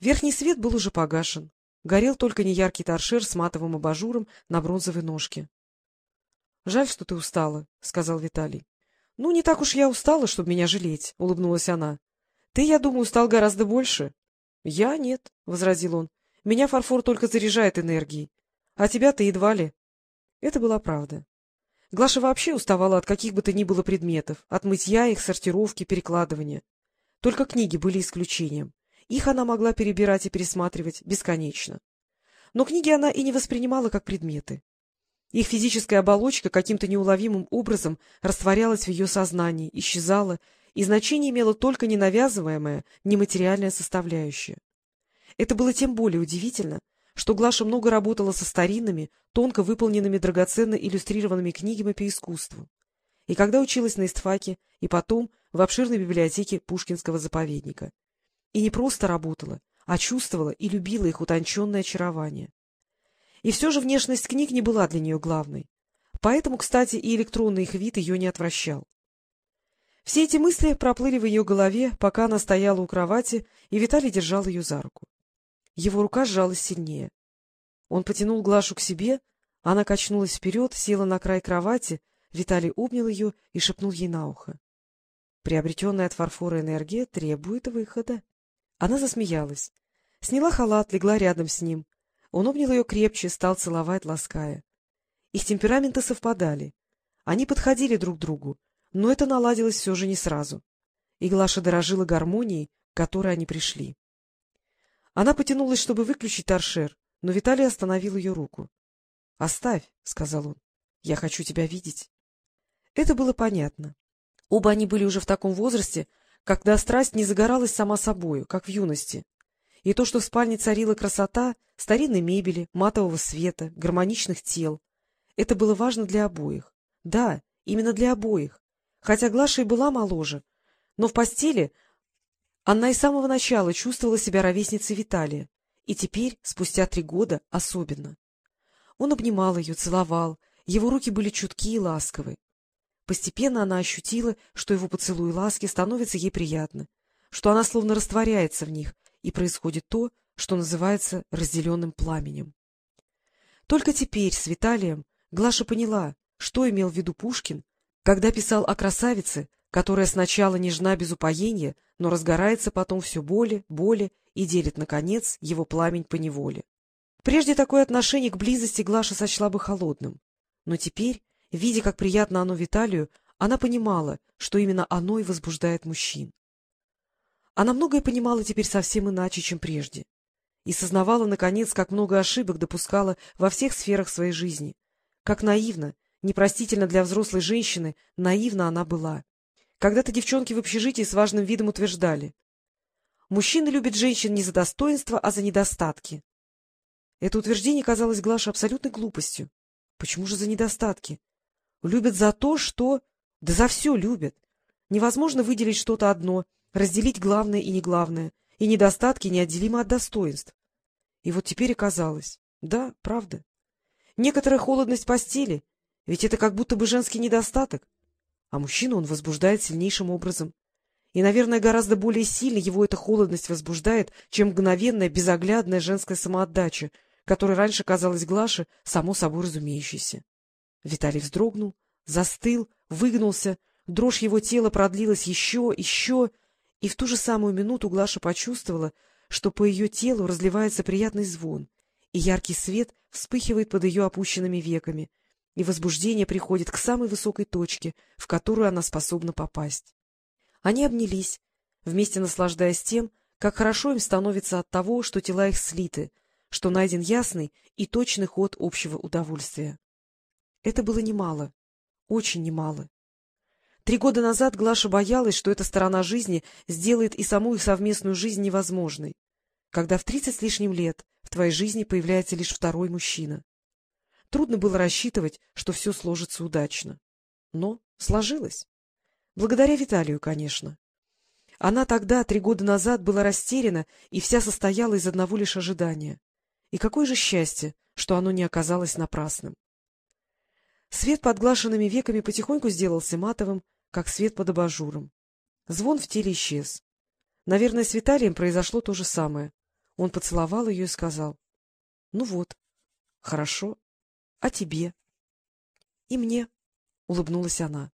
Верхний свет был уже погашен. Горел только неяркий торшер с матовым абажуром на бронзовой ножке. — Жаль, что ты устала, — сказал Виталий. — Ну, не так уж я устала, чтобы меня жалеть, — улыбнулась она. — Ты, я думаю, устал гораздо больше. — Я нет, — возразил он. — Меня фарфор только заряжает энергией. А тебя ты едва ли. Это была правда. Глаша вообще уставала от каких бы то ни было предметов, от мытья их, сортировки, перекладывания. Только книги были исключением. Их она могла перебирать и пересматривать бесконечно. Но книги она и не воспринимала как предметы. Их физическая оболочка каким-то неуловимым образом растворялась в ее сознании, исчезала, и значение имела только ненавязываемая, нематериальная составляющая. Это было тем более удивительно, что Глаша много работала со старинными, тонко выполненными драгоценно иллюстрированными книгами по искусству. И когда училась на истфаке, и потом в обширной библиотеке Пушкинского заповедника. И не просто работала, а чувствовала и любила их утонченное очарование. И все же внешность книг не была для нее главной. Поэтому, кстати, и электронный их вид ее не отвращал. Все эти мысли проплыли в ее голове, пока она стояла у кровати, и Виталий держал ее за руку. Его рука сжалась сильнее. Он потянул Глашу к себе, она качнулась вперед, села на край кровати, Виталий обнял ее и шепнул ей на ухо. Приобретенная от фарфора энергия требует выхода. Она засмеялась. Сняла халат, легла рядом с ним. Он обнял ее крепче, стал целовать, лаская. Их темпераменты совпадали. Они подходили друг к другу, но это наладилось все же не сразу. И Глаша дорожила гармонией, к которой они пришли. Она потянулась, чтобы выключить торшер, но Виталий остановил ее руку. — Оставь, — сказал он, — я хочу тебя видеть. Это было понятно. Оба они были уже в таком возрасте, когда страсть не загоралась сама собою, как в юности. И то, что в спальне царила красота, старинной мебели, матового света, гармоничных тел, это было важно для обоих. Да, именно для обоих. Хотя Глаша и была моложе, но в постели она и с самого начала чувствовала себя ровесницей Виталия, и теперь, спустя три года, особенно. Он обнимал ее, целовал, его руки были чутки и ласковы. Постепенно она ощутила, что его поцелуи ласки становятся ей приятны, что она словно растворяется в них, и происходит то, что называется разделенным пламенем. Только теперь с Виталием Глаша поняла, что имел в виду Пушкин, когда писал о красавице, которая сначала нежна без упоения, но разгорается потом все более, более и делит, наконец, его пламень по неволе. Прежде такое отношение к близости Глаша сочла бы холодным, но теперь, видя, как приятно оно Виталию, она понимала, что именно оно и возбуждает мужчин. Она многое понимала теперь совсем иначе, чем прежде, и сознавала, наконец, как много ошибок допускала во всех сферах своей жизни, как наивно, непростительно для взрослой женщины, наивна она была. Когда-то девчонки в общежитии с важным видом утверждали. Мужчины любят женщин не за достоинство, а за недостатки. Это утверждение казалось Глаше абсолютной глупостью. Почему же за недостатки? Любят за то, что... Да за все любят. Невозможно выделить что-то одно, разделить главное и неглавное, и недостатки неотделимы от достоинств. И вот теперь оказалось. Да, правда. Некоторая холодность постели, ведь это как будто бы женский недостаток, а мужчину он возбуждает сильнейшим образом. И, наверное, гораздо более сильно его эта холодность возбуждает, чем мгновенная, безоглядная женская самоотдача, которая раньше казалась Глаше само собой разумеющейся. Виталий вздрогнул, застыл, выгнулся, дрожь его тела продлилась еще, еще, и в ту же самую минуту Глаша почувствовала, что по ее телу разливается приятный звон, и яркий свет вспыхивает под ее опущенными веками, и возбуждение приходит к самой высокой точке, в которую она способна попасть. Они обнялись, вместе наслаждаясь тем, как хорошо им становится от того, что тела их слиты, что найден ясный и точный ход общего удовольствия. Это было немало, очень немало. Три года назад Глаша боялась, что эта сторона жизни сделает и саму их совместную жизнь невозможной, когда в тридцать с лишним лет в твоей жизни появляется лишь второй мужчина. Трудно было рассчитывать, что все сложится удачно. Но сложилось. Благодаря Виталию, конечно. Она тогда, три года назад, была растеряна и вся состояла из одного лишь ожидания. И какое же счастье, что оно не оказалось напрасным. Свет под глашенными веками потихоньку сделался матовым, как свет под абажуром. Звон в теле исчез. Наверное, с Виталием произошло то же самое. Он поцеловал ее и сказал. — Ну вот, хорошо. А тебе? — И мне, — улыбнулась она.